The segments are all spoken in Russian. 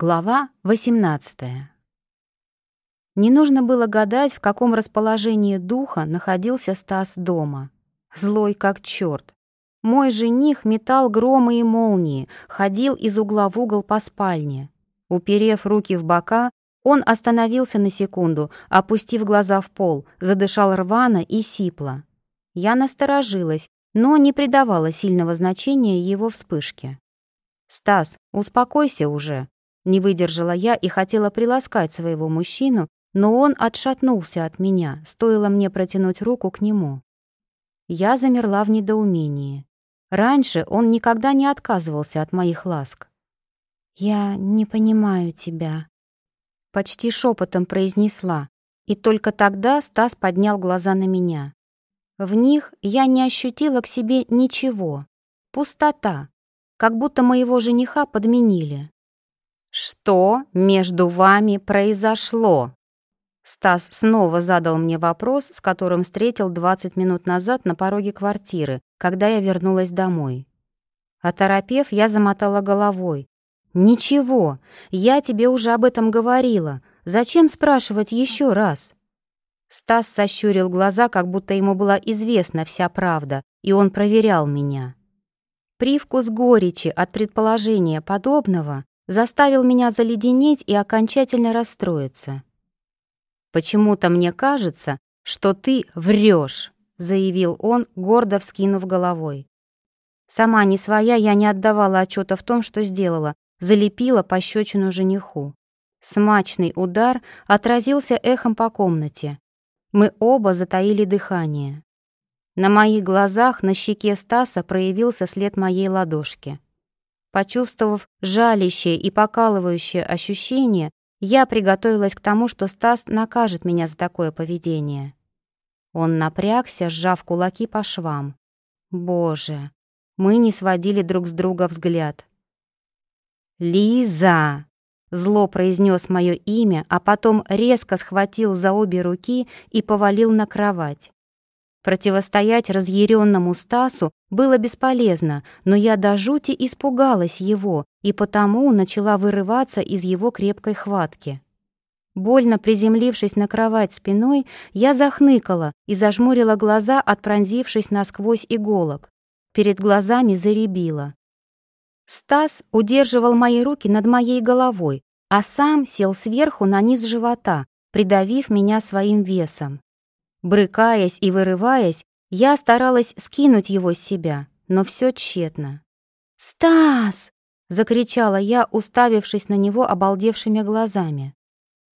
Глава 18 Не нужно было гадать, в каком расположении духа находился Стас дома. Злой как черт. Мой жених метал громы и молнии, ходил из угла в угол по спальне. Уперев руки в бока, он остановился на секунду, опустив глаза в пол, задышал рвано и сипло. Я насторожилась, но не придавала сильного значения его вспышке. «Стас, успокойся уже», не выдержала я и хотела приласкать своего мужчину, но он отшатнулся от меня, стоило мне протянуть руку к нему. Я замерла в недоумении. Раньше он никогда не отказывался от моих ласк. «Я не понимаю тебя», — почти шепотом произнесла, и только тогда Стас поднял глаза на меня. В них я не ощутила к себе ничего. Пустота, как будто моего жениха подменили. «Что между вами произошло?» Стас снова задал мне вопрос, с которым встретил 20 минут назад на пороге квартиры, когда я вернулась домой. Оторопев, я замотала головой. «Ничего, я тебе уже об этом говорила. Зачем спрашивать еще раз?» Стас сощурил глаза, как будто ему была известна вся правда, и он проверял меня. Привкус горечи от предположения подобного заставил меня заледенеть и окончательно расстроиться. «Почему-то мне кажется, что ты врешь», — заявил он, гордо вскинув головой. Сама не своя, я не отдавала отчета в том, что сделала, залепила пощечину жениху. Смачный удар отразился эхом по комнате. Мы оба затаили дыхание. На моих глазах на щеке Стаса проявился след моей ладошки. Почувствовав жалящее и покалывающее ощущение, я приготовилась к тому, что Стас накажет меня за такое поведение. Он напрягся, сжав кулаки по швам. Боже, мы не сводили друг с друга взгляд. «Лиза!» — зло произнес мое имя, а потом резко схватил за обе руки и повалил на кровать. Противостоять разъяренному Стасу было бесполезно, но я до жути испугалась его и потому начала вырываться из его крепкой хватки. Больно приземлившись на кровать спиной, я захныкала и зажмурила глаза, отпронзившись насквозь иголок. Перед глазами заребило. Стас удерживал мои руки над моей головой, а сам сел сверху на низ живота, придавив меня своим весом. Брыкаясь и вырываясь, я старалась скинуть его с себя, но все тщетно. «Стас!» — закричала я, уставившись на него обалдевшими глазами.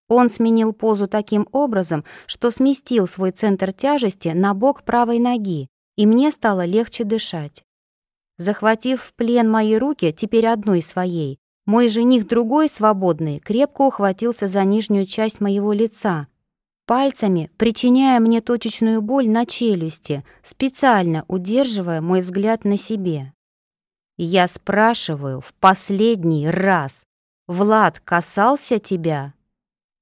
Он сменил позу таким образом, что сместил свой центр тяжести на бок правой ноги, и мне стало легче дышать. Захватив в плен мои руки, теперь одной своей, мой жених другой, свободный, крепко ухватился за нижнюю часть моего лица, пальцами причиняя мне точечную боль на челюсти, специально удерживая мой взгляд на себе. Я спрашиваю в последний раз, Влад касался тебя?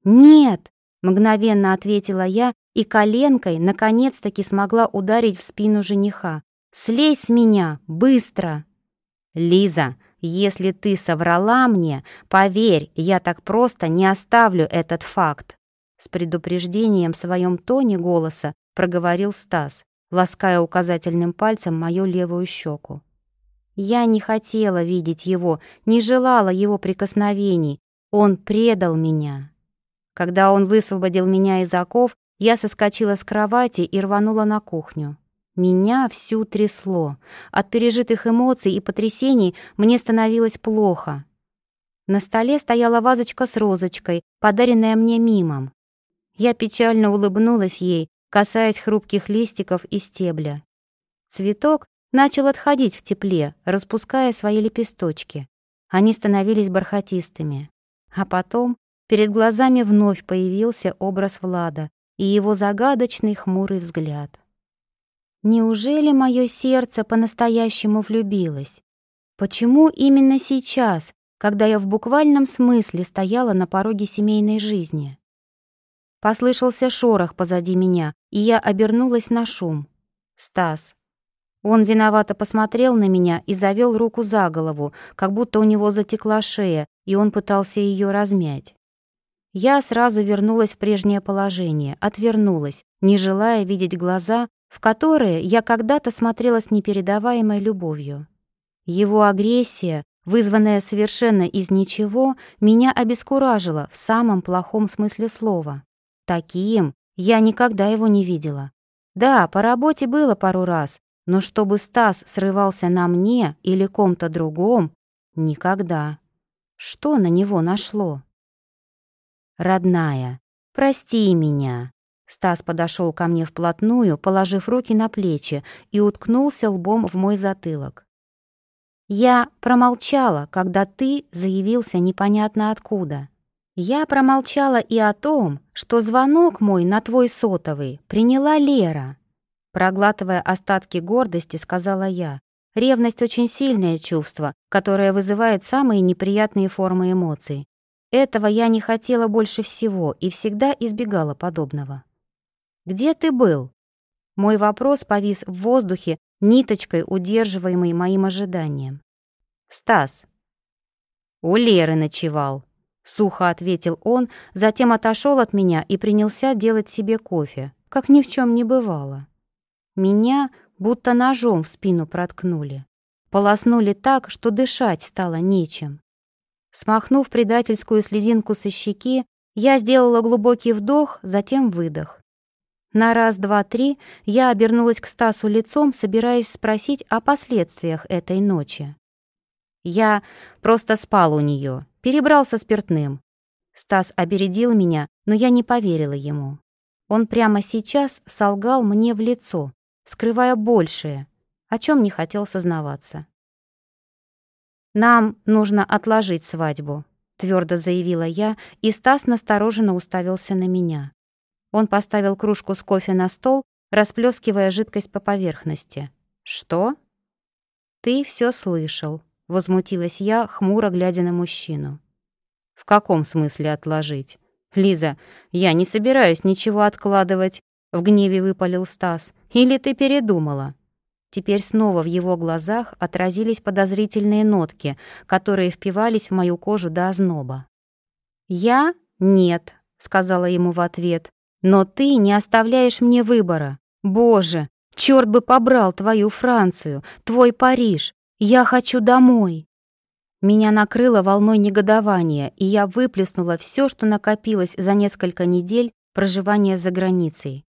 Нет, мгновенно ответила я и коленкой наконец-таки смогла ударить в спину жениха. Слезь с меня, быстро! Лиза, если ты соврала мне, поверь, я так просто не оставлю этот факт. С предупреждением в своем тоне голоса проговорил Стас, лаская указательным пальцем мою левую щеку. Я не хотела видеть его, не желала его прикосновений. Он предал меня. Когда он высвободил меня из оков, я соскочила с кровати и рванула на кухню. Меня всю трясло. От пережитых эмоций и потрясений мне становилось плохо. На столе стояла вазочка с розочкой, подаренная мне мимом. Я печально улыбнулась ей, касаясь хрупких листиков и стебля. Цветок начал отходить в тепле, распуская свои лепесточки. Они становились бархатистыми. А потом перед глазами вновь появился образ Влада и его загадочный хмурый взгляд. Неужели мое сердце по-настоящему влюбилось? Почему именно сейчас, когда я в буквальном смысле стояла на пороге семейной жизни? Послышался шорох позади меня, и я обернулась на шум. Стас. Он виновато посмотрел на меня и завел руку за голову, как будто у него затекла шея, и он пытался ее размять. Я сразу вернулась в прежнее положение, отвернулась, не желая видеть глаза, в которые я когда-то смотрела с непередаваемой любовью. Его агрессия, вызванная совершенно из ничего, меня обескуражила в самом плохом смысле слова. Таким я никогда его не видела. Да, по работе было пару раз, но чтобы Стас срывался на мне или ком-то другом, никогда. Что на него нашло? «Родная, прости меня!» Стас подошел ко мне вплотную, положив руки на плечи и уткнулся лбом в мой затылок. «Я промолчала, когда ты заявился непонятно откуда. Я промолчала и о том, что звонок мой на твой сотовый приняла Лера. Проглатывая остатки гордости, сказала я. Ревность очень сильное чувство, которое вызывает самые неприятные формы эмоций. Этого я не хотела больше всего и всегда избегала подобного. «Где ты был?» Мой вопрос повис в воздухе, ниточкой, удерживаемой моим ожиданием. «Стас». «У Леры ночевал», — сухо ответил он, затем отошел от меня и принялся делать себе кофе, как ни в чем не бывало. Меня будто ножом в спину проткнули. Полоснули так, что дышать стало нечем. Смахнув предательскую слезинку со щеки, я сделала глубокий вдох, затем выдох. На раз, два, три я обернулась к Стасу лицом, собираясь спросить о последствиях этой ночи. Я просто спал у нее, перебрался спиртным. Стас обередил меня, но я не поверила ему. Он прямо сейчас солгал мне в лицо, скрывая большее, о чем не хотел сознаваться. «Нам нужно отложить свадьбу», — твердо заявила я, и Стас настороженно уставился на меня. Он поставил кружку с кофе на стол, расплескивая жидкость по поверхности. «Что?» «Ты все слышал», — возмутилась я, хмуро глядя на мужчину. «В каком смысле отложить?» «Лиза, я не собираюсь ничего откладывать», — в гневе выпалил Стас. «Или ты передумала?» Теперь снова в его глазах отразились подозрительные нотки, которые впивались в мою кожу до озноба. «Я? Нет», — сказала ему в ответ. «Но ты не оставляешь мне выбора. Боже, черт бы побрал твою Францию, твой Париж. Я хочу домой». Меня накрыло волной негодования, и я выплеснула все, что накопилось за несколько недель проживания за границей.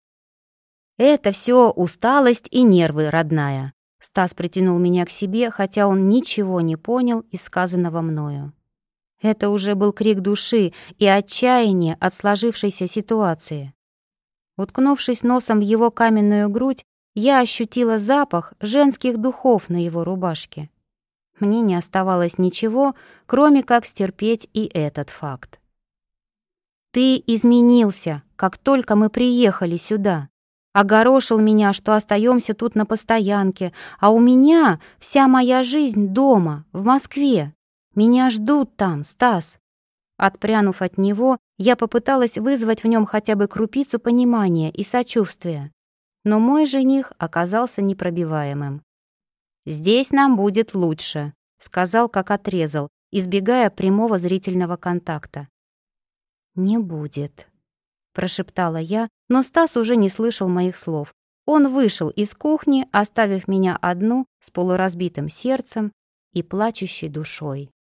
«Это все усталость и нервы, родная». Стас притянул меня к себе, хотя он ничего не понял из сказанного мною. Это уже был крик души и отчаяние от сложившейся ситуации. Уткнувшись носом в его каменную грудь, я ощутила запах женских духов на его рубашке. Мне не оставалось ничего, кроме как стерпеть и этот факт. «Ты изменился, как только мы приехали сюда», Огорошил меня, что остаемся тут на постоянке, а у меня вся моя жизнь дома, в Москве. Меня ждут там, Стас. Отпрянув от него, я попыталась вызвать в нем хотя бы крупицу понимания и сочувствия. Но мой жених оказался непробиваемым. «Здесь нам будет лучше», — сказал, как отрезал, избегая прямого зрительного контакта. «Не будет», прошептала я, но Стас уже не слышал моих слов. Он вышел из кухни, оставив меня одну с полуразбитым сердцем и плачущей душой.